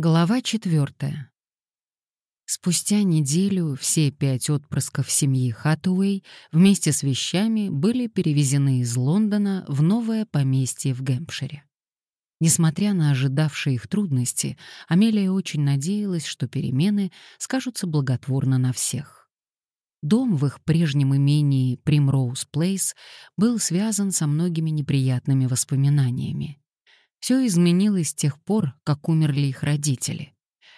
Глава четвертая. Спустя неделю все пять отпрысков семьи Хатуэй вместе с вещами были перевезены из Лондона в новое поместье в Гэмпшире. Несмотря на ожидавшие их трудности, Амелия очень надеялась, что перемены скажутся благотворно на всех. Дом в их прежнем имении Примроуз Плейс был связан со многими неприятными воспоминаниями. Все изменилось с тех пор, как умерли их родители.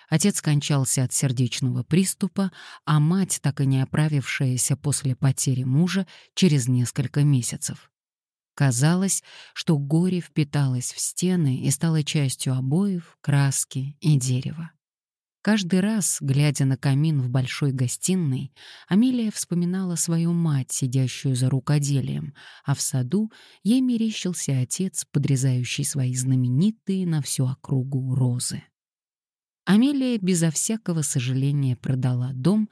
Отец скончался от сердечного приступа, а мать, так и не оправившаяся после потери мужа, через несколько месяцев. Казалось, что горе впиталось в стены и стало частью обоев, краски и дерева. Каждый раз, глядя на камин в большой гостиной, Амелия вспоминала свою мать, сидящую за рукоделием, а в саду ей мерещился отец, подрезающий свои знаменитые на всю округу розы. Амелия безо всякого сожаления продала дом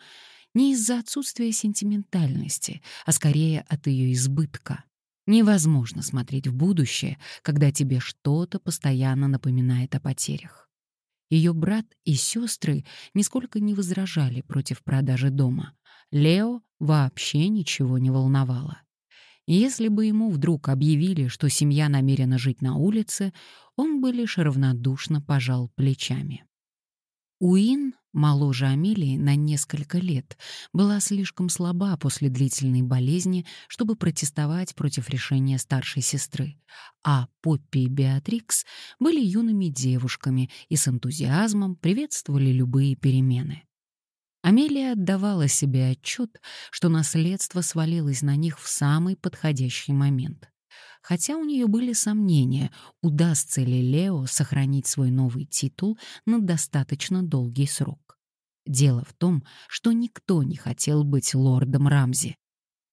не из-за отсутствия сентиментальности, а скорее от ее избытка. Невозможно смотреть в будущее, когда тебе что-то постоянно напоминает о потерях. Ее брат и сестры нисколько не возражали против продажи дома. Лео вообще ничего не волновало. Если бы ему вдруг объявили, что семья намерена жить на улице, он бы лишь равнодушно пожал плечами. Уин моложе Амелии на несколько лет, была слишком слаба после длительной болезни, чтобы протестовать против решения старшей сестры, а Поппи и Беатрикс были юными девушками и с энтузиазмом приветствовали любые перемены. Амелия отдавала себе отчет, что наследство свалилось на них в самый подходящий момент хотя у нее были сомнения, удастся ли Лео сохранить свой новый титул на достаточно долгий срок. Дело в том, что никто не хотел быть лордом Рамзи.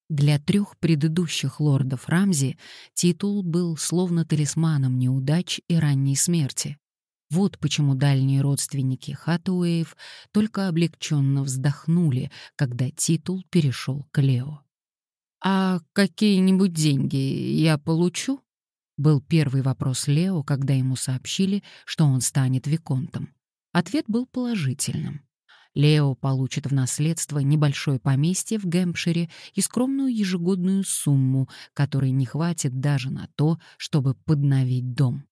Для трех предыдущих лордов Рамзи титул был словно талисманом неудач и ранней смерти. Вот почему дальние родственники Хатуэев только облегченно вздохнули, когда титул перешел к Лео. «А какие-нибудь деньги я получу?» Был первый вопрос Лео, когда ему сообщили, что он станет виконтом. Ответ был положительным. Лео получит в наследство небольшое поместье в Гэмпшире и скромную ежегодную сумму, которой не хватит даже на то, чтобы подновить дом.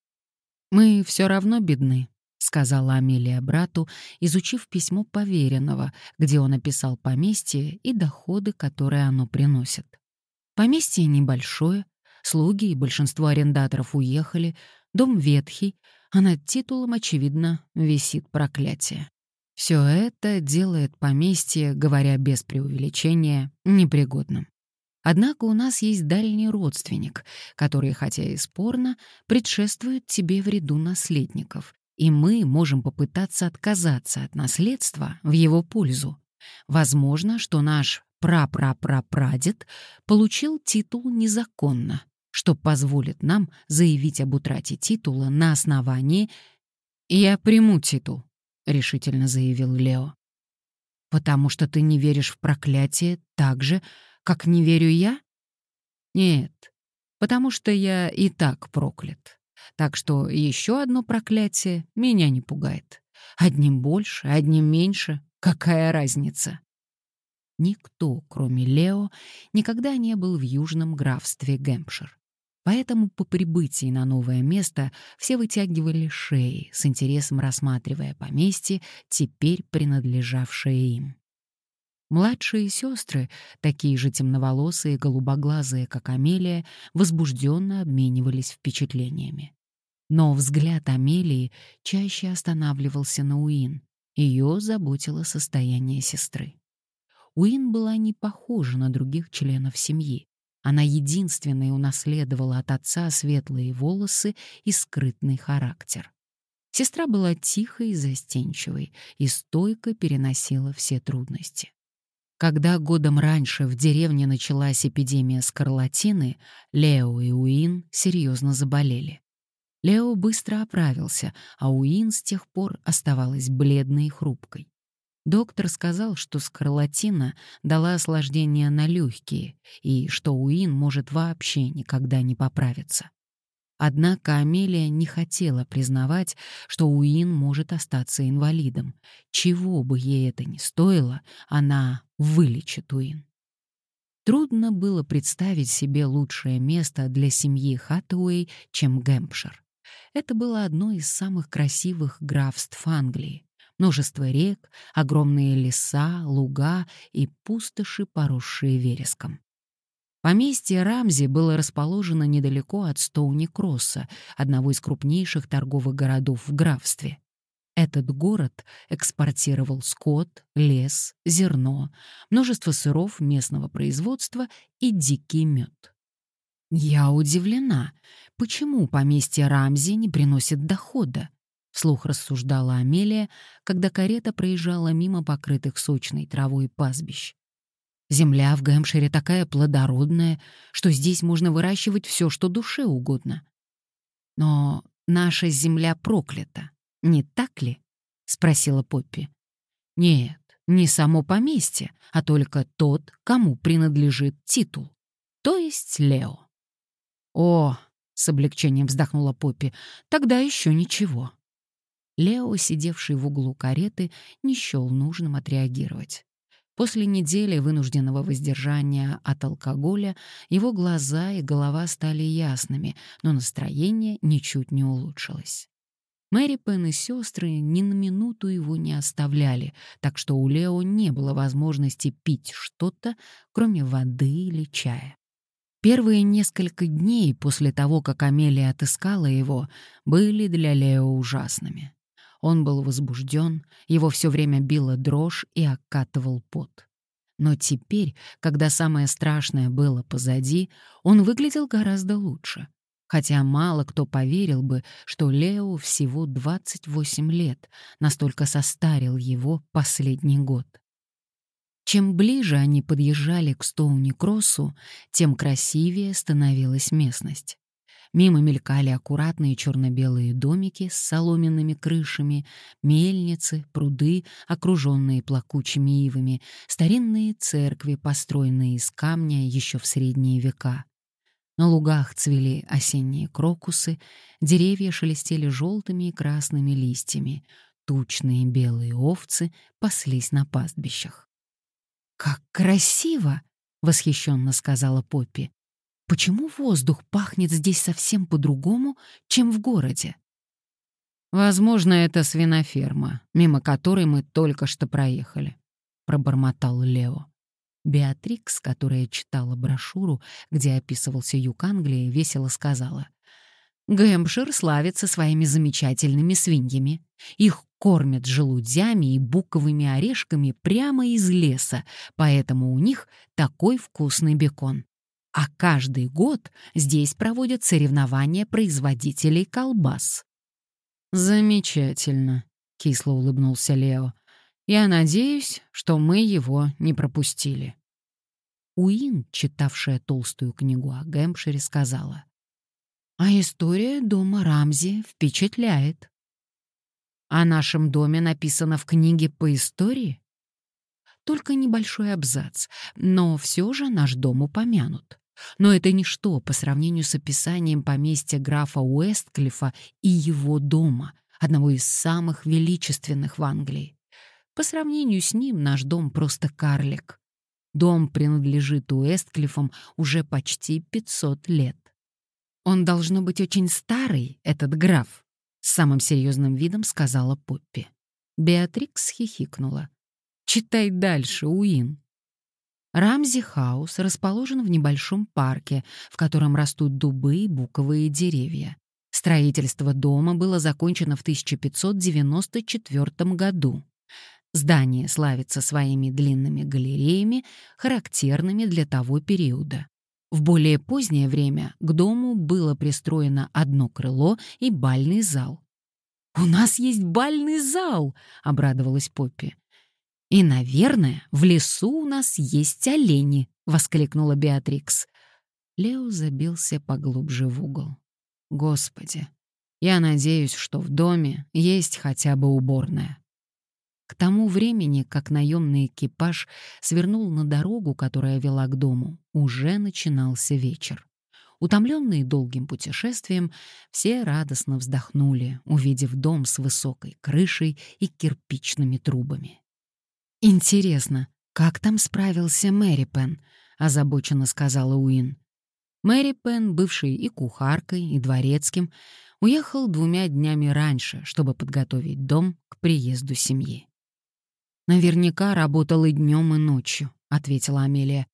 «Мы все равно бедны», — сказала Амелия брату, изучив письмо поверенного, где он описал поместье и доходы, которые оно приносит. Поместье небольшое, слуги и большинство арендаторов уехали, дом ветхий, а над титулом, очевидно, висит проклятие. Все это делает поместье, говоря без преувеличения, непригодным. Однако у нас есть дальний родственник, который, хотя и спорно, предшествует тебе в ряду наследников, и мы можем попытаться отказаться от наследства в его пользу. Возможно, что наш прапрапрапрадед получил титул незаконно, что позволит нам заявить об утрате титула на основании «Я приму титул», — решительно заявил Лео. «Потому что ты не веришь в проклятие так же, как не верю я?» «Нет, потому что я и так проклят. Так что еще одно проклятие меня не пугает. Одним больше, одним меньше. Какая разница?» Никто, кроме Лео, никогда не был в южном графстве Гэмпшир. Поэтому по прибытии на новое место все вытягивали шеи, с интересом рассматривая поместье, теперь принадлежавшее им. Младшие сестры, такие же темноволосые и голубоглазые, как Амелия, возбужденно обменивались впечатлениями. Но взгляд Амелии чаще останавливался на Уин. Ее заботило состояние сестры. Уин была не похожа на других членов семьи. Она единственная унаследовала от отца светлые волосы и скрытный характер. Сестра была тихой и застенчивой и стойко переносила все трудности. Когда годом раньше в деревне началась эпидемия скарлатины, Лео и Уин серьезно заболели. Лео быстро оправился, а Уин с тех пор оставалась бледной и хрупкой. Доктор сказал, что скарлатина дала осложнение на легкие и что Уин может вообще никогда не поправиться. Однако Амелия не хотела признавать, что Уин может остаться инвалидом. Чего бы ей это ни стоило, она вылечит Уин. Трудно было представить себе лучшее место для семьи Хаттуэй, чем Гэмпшир. Это было одно из самых красивых графств Англии. Множество рек, огромные леса, луга и пустоши, поросшие вереском. Поместье Рамзи было расположено недалеко от Стоуни-Кросса, одного из крупнейших торговых городов в графстве. Этот город экспортировал скот, лес, зерно, множество сыров местного производства и дикий мед. «Я удивлена, почему поместье Рамзи не приносит дохода?» — вслух рассуждала Амелия, когда карета проезжала мимо покрытых сочной травой пастбищ. Земля в Гэмпшире такая плодородная, что здесь можно выращивать все, что душе угодно. Но наша земля проклята, не так ли? спросила Поппи. Нет, не само поместье, а только тот, кому принадлежит титул, то есть Лео. О, с облегчением вздохнула Поппи, тогда еще ничего. Лео, сидевший в углу кареты, не счел нужным отреагировать. После недели вынужденного воздержания от алкоголя его глаза и голова стали ясными, но настроение ничуть не улучшилось. Мэри Пен и сестры ни на минуту его не оставляли, так что у Лео не было возможности пить что-то, кроме воды или чая. Первые несколько дней после того, как Амелия отыскала его, были для Лео ужасными. Он был возбужден, его все время била дрожь и окатывал пот. Но теперь, когда самое страшное было позади, он выглядел гораздо лучше. Хотя мало кто поверил бы, что Лео всего 28 лет, настолько состарил его последний год. Чем ближе они подъезжали к Стоуни-Кроссу, тем красивее становилась местность. Мимо мелькали аккуратные черно-белые домики с соломенными крышами, мельницы, пруды, окруженные плакучими ивами, старинные церкви, построенные из камня еще в средние века. На лугах цвели осенние крокусы, деревья шелестели желтыми и красными листьями, тучные белые овцы паслись на пастбищах. «Как красиво!» — восхищенно сказала Поппи. Почему воздух пахнет здесь совсем по-другому, чем в городе? Возможно, это свиноферма, мимо которой мы только что проехали, пробормотал Лео. Беатрикс, которая читала брошюру, где описывался юг Англии, весело сказала: Гэмпшир славится своими замечательными свиньями. Их кормят желудями и буковыми орешками прямо из леса, поэтому у них такой вкусный бекон. А каждый год здесь проводят соревнования производителей колбас. «Замечательно», — кисло улыбнулся Лео. «Я надеюсь, что мы его не пропустили». Уин, читавшая толстую книгу о Гэмпшире, сказала. «А история дома Рамзи впечатляет». «О нашем доме написано в книге по истории?» «Только небольшой абзац, но все же наш дом упомянут. Но это ничто по сравнению с описанием поместья графа Уэстклифа и его дома, одного из самых величественных в Англии. По сравнению с ним наш дом просто карлик. Дом принадлежит Уэстклифам уже почти 500 лет. Он должно быть очень старый, этот граф, с самым серьезным видом сказала Поппи. Беатрикс хихикнула. «Читай дальше, Уин». Рамзи Хаус расположен в небольшом парке, в котором растут дубы и буковые деревья. Строительство дома было закончено в 1594 году. Здание славится своими длинными галереями, характерными для того периода. В более позднее время к дому было пристроено одно крыло и бальный зал. «У нас есть бальный зал!» — обрадовалась Поппи. «И, наверное, в лесу у нас есть олени», — воскликнула Беатрикс. Лео забился поглубже в угол. «Господи, я надеюсь, что в доме есть хотя бы уборная». К тому времени, как наемный экипаж свернул на дорогу, которая вела к дому, уже начинался вечер. Утомленные долгим путешествием, все радостно вздохнули, увидев дом с высокой крышей и кирпичными трубами. «Интересно, как там справился Мэри Пен?» — озабоченно сказала Уин. Мэри Пен, бывший и кухаркой, и дворецким, уехал двумя днями раньше, чтобы подготовить дом к приезду семьи. «Наверняка работал и днем, и ночью», — ответила Амелия.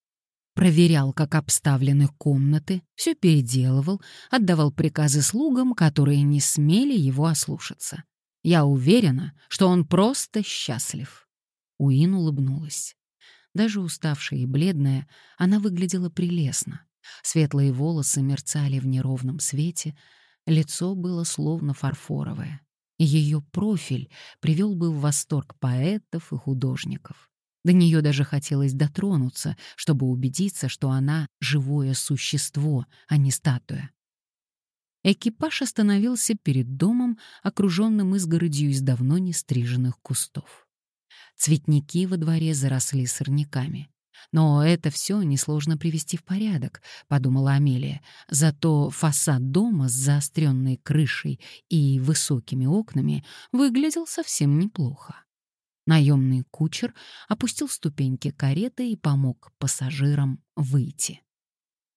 Проверял, как обставлены комнаты, все переделывал, отдавал приказы слугам, которые не смели его ослушаться. Я уверена, что он просто счастлив. Уин улыбнулась. Даже уставшая и бледная, она выглядела прелестно. Светлые волосы мерцали в неровном свете, лицо было словно фарфоровое. Ее профиль привел бы в восторг поэтов и художников. До нее даже хотелось дотронуться, чтобы убедиться, что она — живое существо, а не статуя. Экипаж остановился перед домом, окруженным изгородью из давно не стриженных кустов. Цветники во дворе заросли сорняками. Но это все несложно привести в порядок, подумала Амелия. Зато фасад дома с заостренной крышей и высокими окнами выглядел совсем неплохо. Наемный кучер опустил ступеньки кареты и помог пассажирам выйти.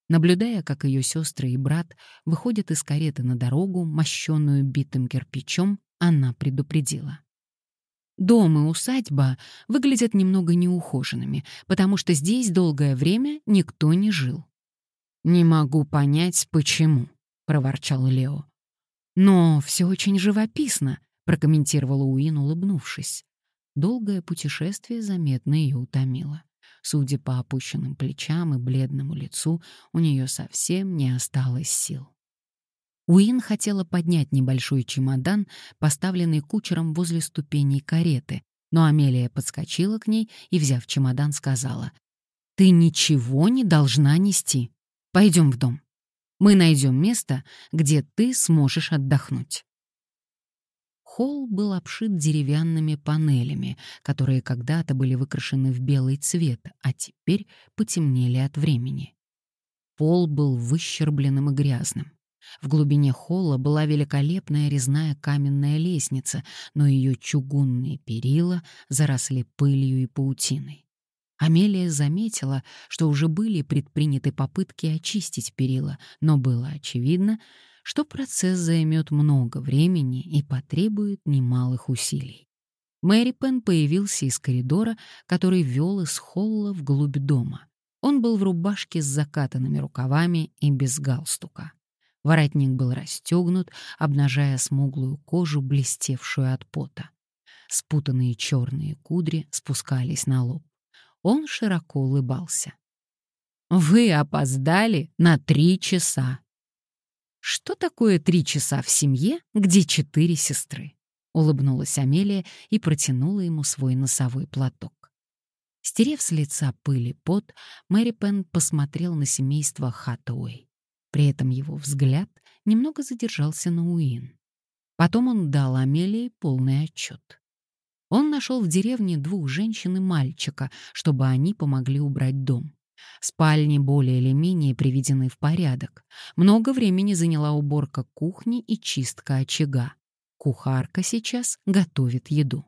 Наблюдая, как ее сестры и брат выходят из кареты на дорогу, мощенную битым кирпичом, она предупредила. Дом и усадьба выглядят немного неухоженными, потому что здесь долгое время никто не жил. «Не могу понять, почему», — проворчал Лео. «Но все очень живописно», — прокомментировала Уин, улыбнувшись. Долгое путешествие заметно ее утомило. Судя по опущенным плечам и бледному лицу, у нее совсем не осталось сил. Уин хотела поднять небольшой чемодан, поставленный кучером возле ступеней кареты, но Амелия подскочила к ней и, взяв чемодан, сказала, «Ты ничего не должна нести. Пойдем в дом. Мы найдем место, где ты сможешь отдохнуть». Холл был обшит деревянными панелями, которые когда-то были выкрашены в белый цвет, а теперь потемнели от времени. Пол был выщербленным и грязным. В глубине холла была великолепная резная каменная лестница, но ее чугунные перила заросли пылью и паутиной. Амелия заметила, что уже были предприняты попытки очистить перила, но было очевидно, что процесс займет много времени и потребует немалых усилий. Мэри Пен появился из коридора, который вел из холла вглубь дома. Он был в рубашке с закатанными рукавами и без галстука. Воротник был расстегнут, обнажая смуглую кожу, блестевшую от пота. Спутанные черные кудри спускались на лоб. Он широко улыбался. «Вы опоздали на три часа». «Что такое три часа в семье, где четыре сестры?» — улыбнулась Амелия и протянула ему свой носовой платок. Стерев с лица пыль и пот, Мэри Пен посмотрел на семейство Хаттауэй. При этом его взгляд немного задержался на Уин. Потом он дал Амелии полный отчет. Он нашел в деревне двух женщин и мальчика, чтобы они помогли убрать дом. Спальни более или менее приведены в порядок. Много времени заняла уборка кухни и чистка очага. Кухарка сейчас готовит еду.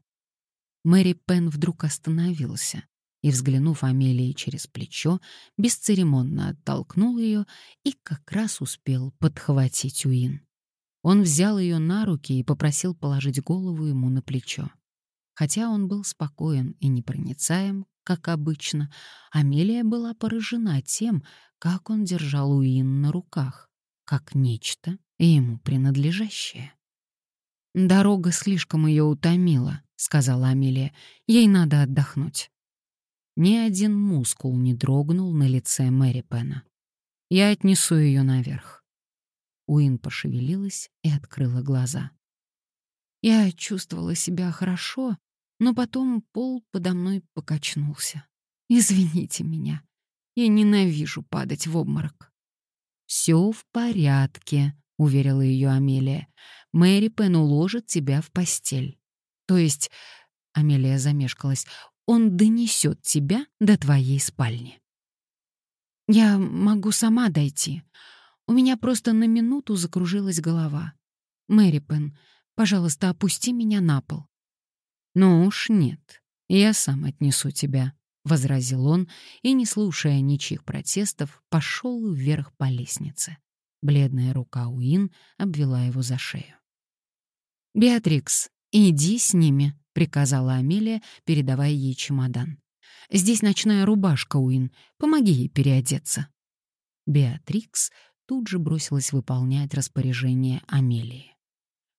Мэри Пен вдруг остановился и, взглянув Амелии через плечо, бесцеремонно оттолкнул ее и как раз успел подхватить Уин. Он взял ее на руки и попросил положить голову ему на плечо. Хотя он был спокоен и непроницаем, как обычно, Амелия была поражена тем, как он держал Уин на руках, как нечто ему принадлежащее. «Дорога слишком ее утомила», — сказала Амелия. «Ей надо отдохнуть». Ни один мускул не дрогнул на лице Мэри Пена. «Я отнесу ее наверх». Уин пошевелилась и открыла глаза. Я чувствовала себя хорошо, но потом пол подо мной покачнулся. «Извините меня, я ненавижу падать в обморок». «Все в порядке», — уверила ее Амелия. «Мэри Пен уложит тебя в постель». «То есть...» — Амелия замешкалась он донесет тебя до твоей спальни. Я могу сама дойти. У меня просто на минуту закружилась голова. Мэри Пен, пожалуйста, опусти меня на пол. Ну уж нет, я сам отнесу тебя, — возразил он и, не слушая ничьих протестов, пошел вверх по лестнице. Бледная рука Уин обвела его за шею. «Беатрикс, иди с ними», — приказала Амелия, передавая ей чемодан. «Здесь ночная рубашка, Уин. Помоги ей переодеться». Беатрикс тут же бросилась выполнять распоряжение Амелии.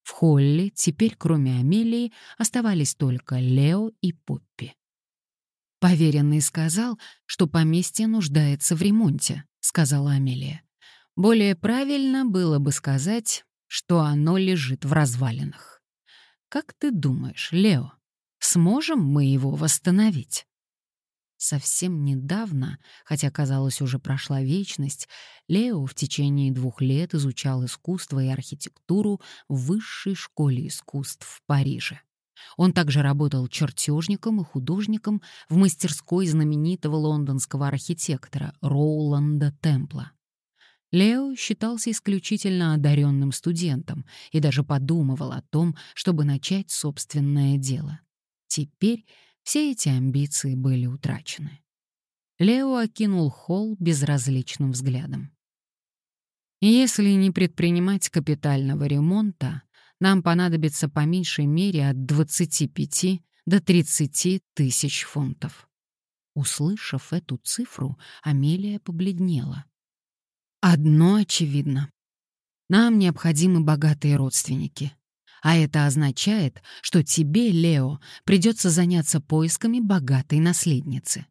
В холле теперь, кроме Амелии, оставались только Лео и Поппи. «Поверенный сказал, что поместье нуждается в ремонте», — сказала Амелия. «Более правильно было бы сказать, что оно лежит в развалинах. Как ты думаешь, Лео, сможем мы его восстановить?» Совсем недавно, хотя, казалось, уже прошла вечность, Лео в течение двух лет изучал искусство и архитектуру в высшей школе искусств в Париже. Он также работал чертежником и художником в мастерской знаменитого лондонского архитектора Роуланда Темпла. Лео считался исключительно одаренным студентом и даже подумывал о том, чтобы начать собственное дело. Теперь все эти амбиции были утрачены. Лео окинул холл безразличным взглядом. Если не предпринимать капитального ремонта, нам понадобится по меньшей мере от 25 до 30 тысяч фунтов. Услышав эту цифру, Амелия побледнела. Одно очевидно. Нам необходимы богатые родственники. А это означает, что тебе, Лео, придется заняться поисками богатой наследницы.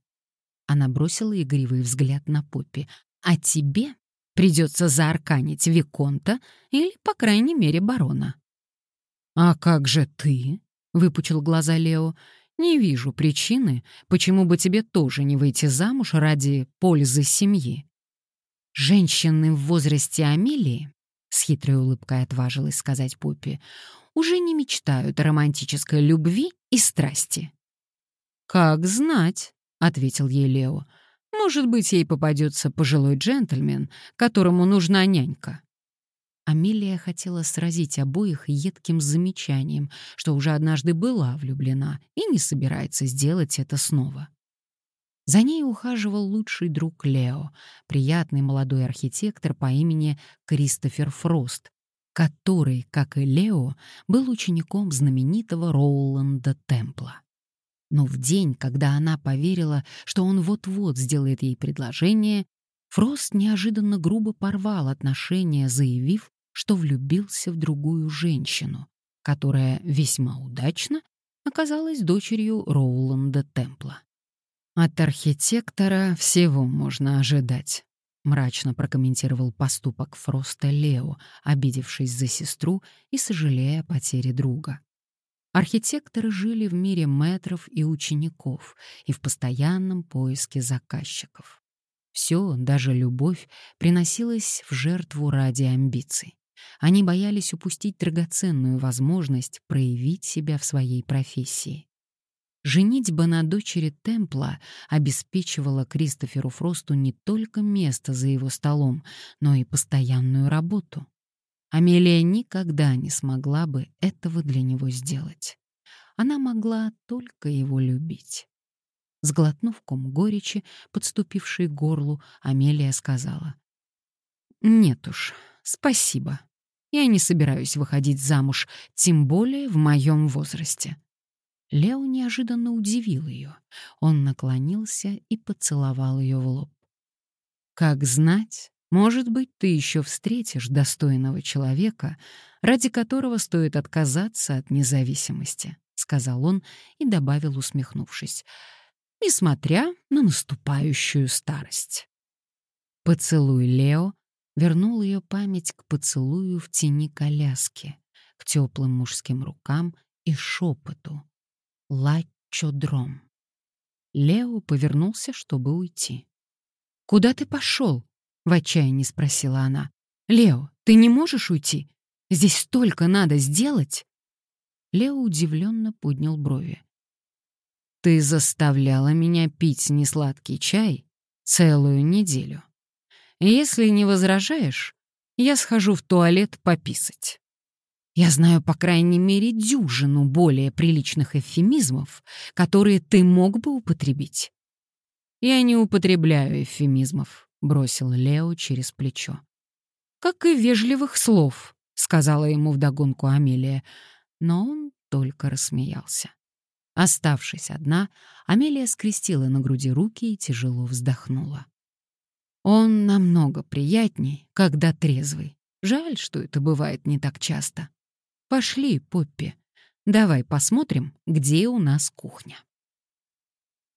Она бросила игривый взгляд на Поппи. А тебе придется заарканить Виконта или, по крайней мере, барона. «А как же ты?» — выпучил глаза Лео. «Не вижу причины, почему бы тебе тоже не выйти замуж ради пользы семьи». Женщины в возрасте Амелии, с хитрой улыбкой отважилась сказать Поппи, уже не мечтают о романтической любви и страсти. «Как знать», — ответил ей Лео. «Может быть, ей попадется пожилой джентльмен, которому нужна нянька». Амелия хотела сразить обоих едким замечанием, что уже однажды была влюблена и не собирается сделать это снова. За ней ухаживал лучший друг Лео, приятный молодой архитектор по имени Кристофер Фрост, который, как и Лео, был учеником знаменитого Роуланда Темпла. Но в день, когда она поверила, что он вот-вот сделает ей предложение, Фрост неожиданно грубо порвал отношения, заявив, что влюбился в другую женщину, которая весьма удачно оказалась дочерью Роуланда Темпла. «От архитектора всего можно ожидать», — мрачно прокомментировал поступок Фроста Лео, обидевшись за сестру и сожалея о потере друга. Архитекторы жили в мире метров и учеников и в постоянном поиске заказчиков. Все, даже любовь, приносилось в жертву ради амбиций. Они боялись упустить драгоценную возможность проявить себя в своей профессии. Женитьба на дочери Темпла обеспечивала Кристоферу Фросту не только место за его столом, но и постоянную работу. Амелия никогда не смогла бы этого для него сделать. Она могла только его любить. Сглотнув ком горечи, подступившей к горлу, Амелия сказала. «Нет уж, Спасибо. Я не собираюсь выходить замуж, тем более в моем возрасте. Лео неожиданно удивил ее. Он наклонился и поцеловал ее в лоб. Как знать, может быть, ты еще встретишь достойного человека, ради которого стоит отказаться от независимости, сказал он и добавил, усмехнувшись, несмотря на наступающую старость. Поцелуй Лео вернул ее память к поцелую в тени коляски, к теплым мужским рукам и шепоту. Лачодром. Лео повернулся, чтобы уйти. «Куда ты пошел?» — в отчаянии спросила она. «Лео, ты не можешь уйти? Здесь столько надо сделать!» Лео удивленно поднял брови. «Ты заставляла меня пить несладкий чай целую неделю. Если не возражаешь, Я схожу в туалет пописать. Я знаю, по крайней мере, дюжину более приличных эвфемизмов, которые ты мог бы употребить. Я не употребляю эвфемизмов, бросил Лео через плечо. Как и вежливых слов, сказала ему вдогонку Амелия, но он только рассмеялся. Оставшись одна, Амелия скрестила на груди руки и тяжело вздохнула. Он намного приятней, когда трезвый. Жаль, что это бывает не так часто. Пошли, Поппи. Давай посмотрим, где у нас кухня.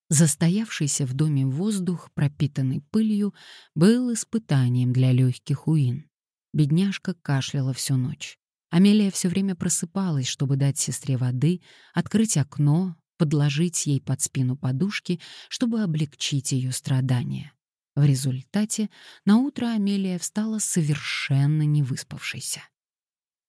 Застоявшийся в доме воздух, пропитанный пылью, был испытанием для легких Уин. Бедняжка кашляла всю ночь. Амелия все время просыпалась, чтобы дать сестре воды, открыть окно, подложить ей под спину подушки, чтобы облегчить ее страдания. В результате на утро Амелия встала совершенно невыспавшейся.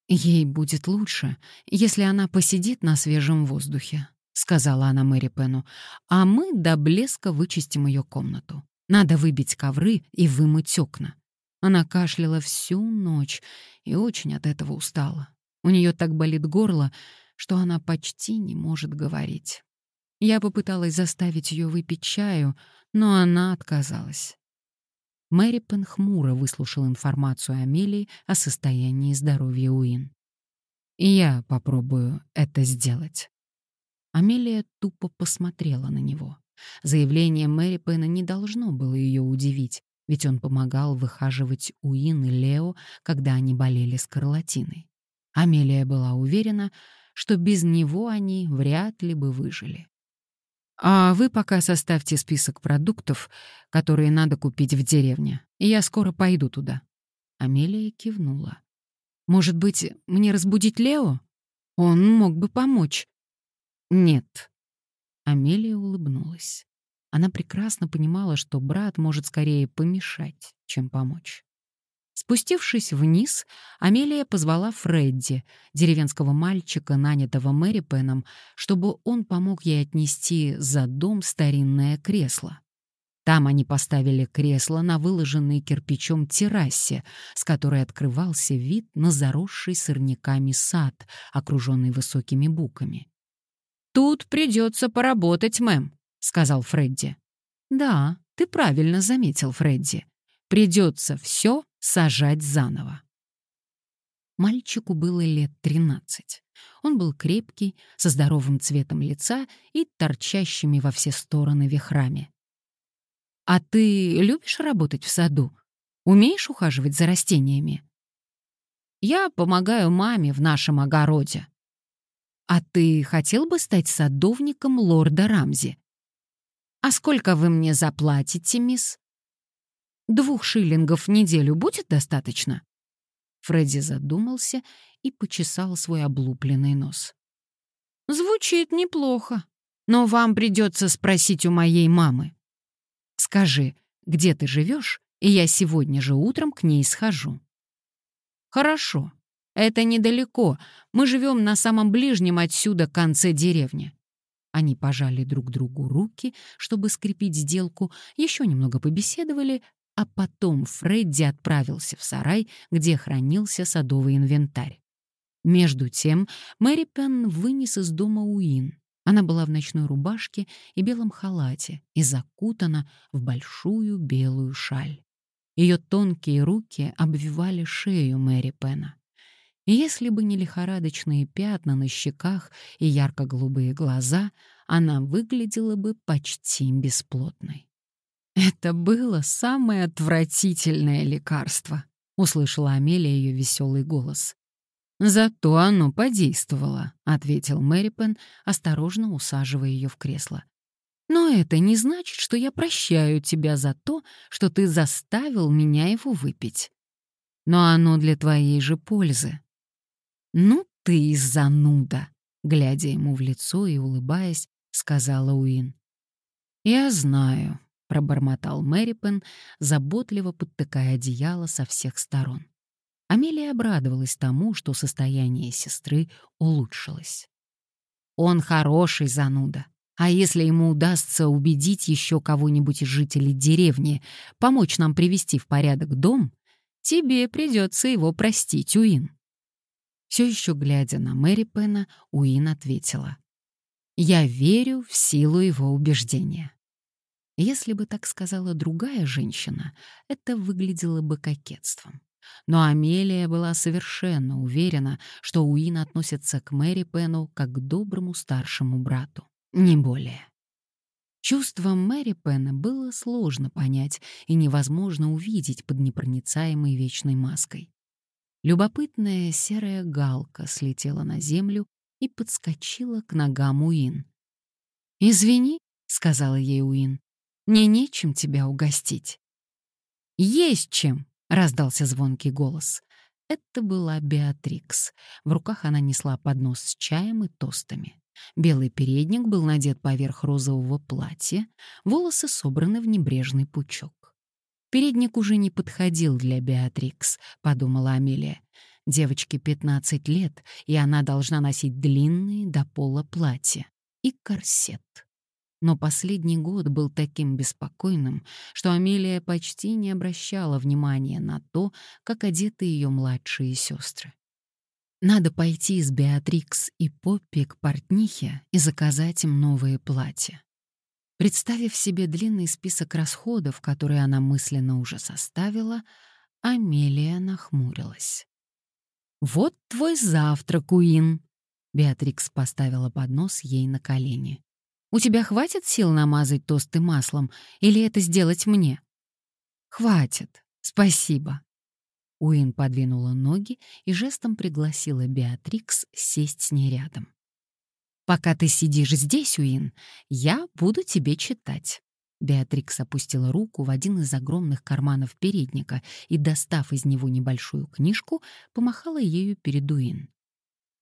«Ей будет лучше, если она посидит на свежем воздухе», — сказала она Мэри Пену, «а мы до блеска вычистим ее комнату. Надо выбить ковры и вымыть окна». Она кашляла всю ночь и очень от этого устала. У нее так болит горло, что она почти не может говорить. Я попыталась заставить ее выпить чаю, но она отказалась. Мэри Пен хмуро выслушал информацию Амелии о состоянии здоровья Уин. «Я попробую это сделать». Амелия тупо посмотрела на него. Заявление Мэри Пена не должно было ее удивить, ведь он помогал выхаживать Уин и Лео, когда они болели скарлатиной. Амелия была уверена, что без него они вряд ли бы выжили. А вы пока составьте список продуктов, которые надо купить в деревне, и я скоро пойду туда». Амелия кивнула. «Может быть, мне разбудить Лео? Он мог бы помочь». «Нет». Амелия улыбнулась. Она прекрасно понимала, что брат может скорее помешать, чем помочь. Спустившись вниз, Амелия позвала Фредди, деревенского мальчика, нанятого Мэри Пеном, чтобы он помог ей отнести за дом старинное кресло. Там они поставили кресло на выложенной кирпичом террасе, с которой открывался вид на заросший сорняками сад, окруженный высокими буками. «Тут придется поработать, мэм», — сказал Фредди. «Да, ты правильно заметил, Фредди. Придется все сажать заново. Мальчику было лет тринадцать. Он был крепкий, со здоровым цветом лица и торчащими во все стороны вихрами. «А ты любишь работать в саду? Умеешь ухаживать за растениями?» «Я помогаю маме в нашем огороде». «А ты хотел бы стать садовником лорда Рамзи?» «А сколько вы мне заплатите, мисс?» Двух шиллингов в неделю будет достаточно?» Фредди задумался и почесал свой облупленный нос. «Звучит неплохо, но вам придется спросить у моей мамы. Скажи, где ты живешь, и я сегодня же утром к ней схожу». «Хорошо. Это недалеко. Мы живем на самом ближнем отсюда конце деревни». Они пожали друг другу руки, чтобы скрепить сделку, еще немного побеседовали, а потом Фредди отправился в сарай, где хранился садовый инвентарь. Между тем Мэри Пен вынес из дома Уин. Она была в ночной рубашке и белом халате и закутана в большую белую шаль. Ее тонкие руки обвивали шею Мэри Пена. Если бы не лихорадочные пятна на щеках и ярко-голубые глаза, она выглядела бы почти бесплотной. «Это было самое отвратительное лекарство», — услышала Амелия ее веселый голос. «Зато оно подействовало», — ответил Мэрипен, осторожно усаживая ее в кресло. «Но это не значит, что я прощаю тебя за то, что ты заставил меня его выпить. Но оно для твоей же пользы». «Ну ты и зануда», — глядя ему в лицо и улыбаясь, сказала Уин. «Я знаю», пробормотал Мэрипен, заботливо подтыкая одеяло со всех сторон. Амелия обрадовалась тому, что состояние сестры улучшилось. Он хороший зануда. А если ему удастся убедить еще кого-нибудь из жителей деревни помочь нам привести в порядок дом, тебе придется его простить, Уин». Все еще глядя на Мэри Пена, Уин ответила. «Я верю в силу его убеждения». Если бы так сказала другая женщина, это выглядело бы кокетством. Но Амелия была совершенно уверена, что Уин относится к Мэри Пену как к доброму старшему брату. Не более. Чувство Мэри Пена было сложно понять и невозможно увидеть под непроницаемой вечной маской. Любопытная серая галка слетела на землю и подскочила к ногам Уин. «Извини», — сказала ей Уин, — «мне нечем тебя угостить». «Есть чем», — раздался звонкий голос. Это была Беатрикс. В руках она несла поднос с чаем и тостами. Белый передник был надет поверх розового платья, волосы собраны в небрежный пучок. Передник уже не подходил для Беатрикс, подумала Амелия. Девочке 15 лет, и она должна носить длинные до пола платья и корсет. Но последний год был таким беспокойным, что Амелия почти не обращала внимания на то, как одеты ее младшие сестры. Надо пойти с Беатрикс и Поппи к портнихе и заказать им новые платья. Представив себе длинный список расходов, которые она мысленно уже составила, Амелия нахмурилась. «Вот твой завтрак, Уин!» Беатрикс поставила поднос ей на колени. «У тебя хватит сил намазать тосты маслом, или это сделать мне?» «Хватит, спасибо». Уин подвинула ноги и жестом пригласила Беатрикс сесть с ней рядом. «Пока ты сидишь здесь, Уин, я буду тебе читать». Беатрикс опустила руку в один из огромных карманов передника и, достав из него небольшую книжку, помахала ею перед Уин.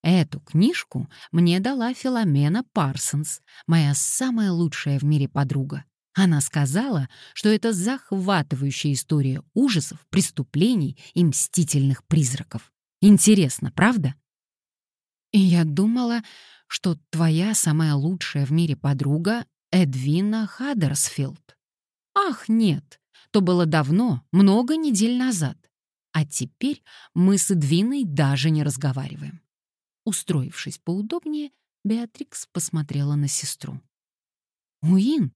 «Эту книжку мне дала Филомена Парсонс, моя самая лучшая в мире подруга. Она сказала, что это захватывающая история ужасов, преступлений и мстительных призраков. Интересно, правда?» «И я думала, что твоя самая лучшая в мире подруга — Эдвина Хаддерсфилд. Ах, нет, то было давно, много недель назад. А теперь мы с Эдвиной даже не разговариваем. Устроившись поудобнее, Беатрикс посмотрела на сестру. «Уин,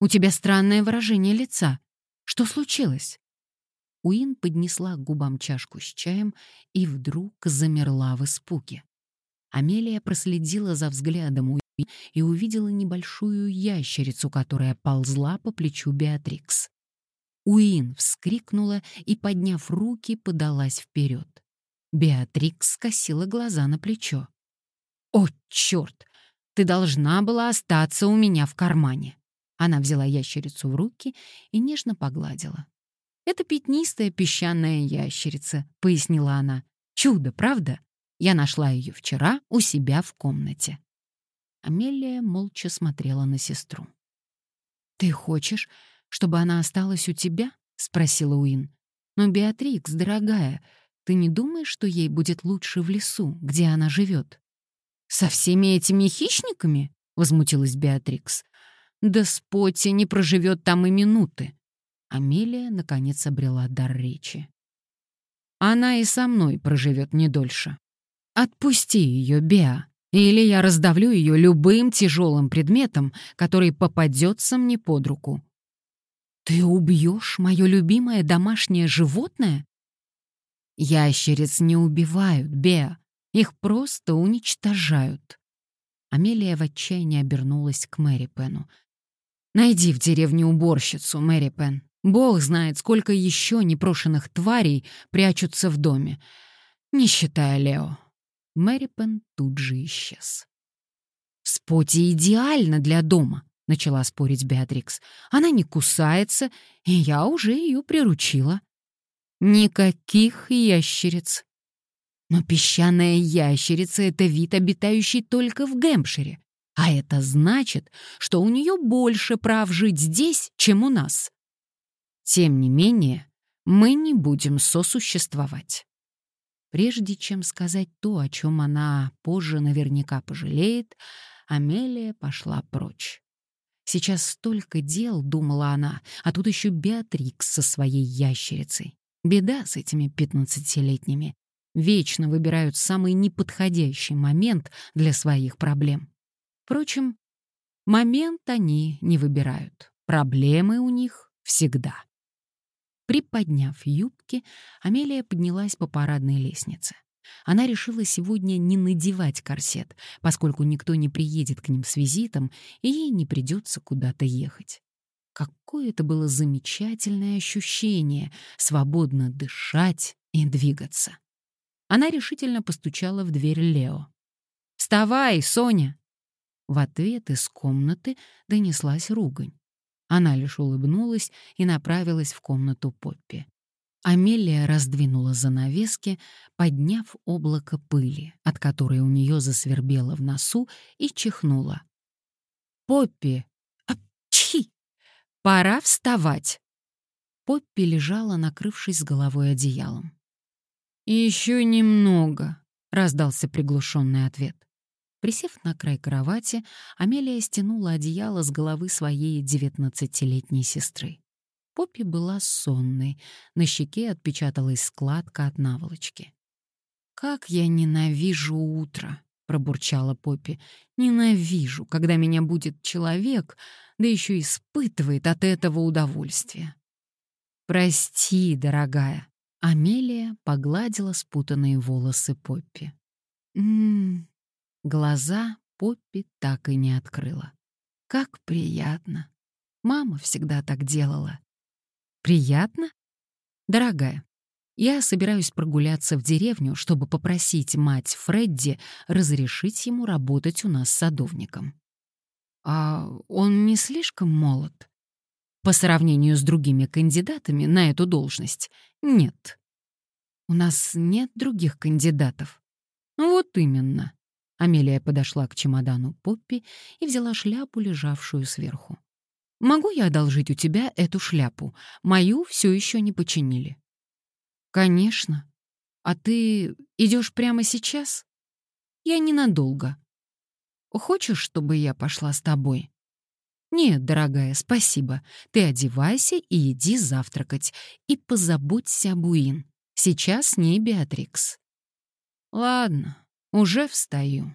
у тебя странное выражение лица. Что случилось?» Уин поднесла к губам чашку с чаем и вдруг замерла в испуге. Амелия проследила за взглядом Уи и увидела небольшую ящерицу, которая ползла по плечу Беатрикс. Уин вскрикнула и, подняв руки, подалась вперед. Беатрикс скосила глаза на плечо. «О, черт! Ты должна была остаться у меня в кармане!» Она взяла ящерицу в руки и нежно погладила. «Это пятнистая песчаная ящерица», — пояснила она. «Чудо, правда? Я нашла ее вчера у себя в комнате». Амелия молча смотрела на сестру. «Ты хочешь, чтобы она осталась у тебя?» — спросила Уин. «Но, Беатрикс, дорогая, ты не думаешь, что ей будет лучше в лесу, где она живет?» «Со всеми этими хищниками?» — возмутилась Беатрикс. «Да Спотти не проживет там и минуты». Амелия, наконец, обрела дар речи. «Она и со мной проживет не дольше», Отпусти ее, Беа, или я раздавлю ее любым тяжелым предметом, который попадется мне под руку. Ты убьешь мое любимое домашнее животное? Ящериц не убивают, Беа, их просто уничтожают. Амелия в отчаянии обернулась к Мэри Пену. «Найди в деревне уборщицу, Мэри Пен. Бог знает, сколько еще непрошенных тварей прячутся в доме. Не считая Лео. Мэрипен тут же исчез. «Споти идеально для дома», — начала спорить Беатрикс. «Она не кусается, и я уже ее приручила». «Никаких ящериц». Но песчаная ящерица — это вид, обитающий только в Гэмпшире. А это значит, что у нее больше прав жить здесь, чем у нас. Тем не менее, мы не будем сосуществовать. Прежде чем сказать то, о чем она позже наверняка пожалеет, Амелия пошла прочь. Сейчас столько дел, думала она, а тут еще Беатрикс со своей ящерицей. Беда с этими пятнадцатилетними. Вечно выбирают самый неподходящий момент для своих проблем. Впрочем, момент они не выбирают. Проблемы у них всегда. Приподняв юбки, Амелия поднялась по парадной лестнице. Она решила сегодня не надевать корсет, поскольку никто не приедет к ним с визитом, и ей не придется куда-то ехать. Какое это было замечательное ощущение — свободно дышать и двигаться. Она решительно постучала в дверь Лео. «Вставай, Соня!» В ответ из комнаты донеслась ругань. Она лишь улыбнулась и направилась в комнату Поппи. Амелия раздвинула занавески, подняв облако пыли, от которой у нее засвербело в носу, и чихнула. «Поппи! Пора вставать!» Поппи лежала, накрывшись головой одеялом. «Еще немного», — раздался приглушенный ответ. Присев на край кровати, Амелия стянула одеяло с головы своей девятнадцатилетней сестры. Поппи была сонной, на щеке отпечаталась складка от наволочки. «Как я ненавижу утро!» — пробурчала Поппи. «Ненавижу, когда меня будет человек, да еще испытывает от этого удовольствие». «Прости, дорогая!» — Амелия погладила спутанные волосы Поппи. «М-м-м!» Глаза Поппи так и не открыла. Как приятно. Мама всегда так делала. Приятно? Дорогая, я собираюсь прогуляться в деревню, чтобы попросить мать Фредди разрешить ему работать у нас садовником. А он не слишком молод? По сравнению с другими кандидатами на эту должность, нет. У нас нет других кандидатов. Вот именно. Амелия подошла к чемодану Поппи и взяла шляпу, лежавшую сверху. «Могу я одолжить у тебя эту шляпу? Мою все еще не починили». «Конечно. А ты идешь прямо сейчас?» «Я ненадолго. Хочешь, чтобы я пошла с тобой?» «Нет, дорогая, спасибо. Ты одевайся и иди завтракать. И позаботься об Уин. Сейчас не Беатрикс». «Ладно, уже встаю.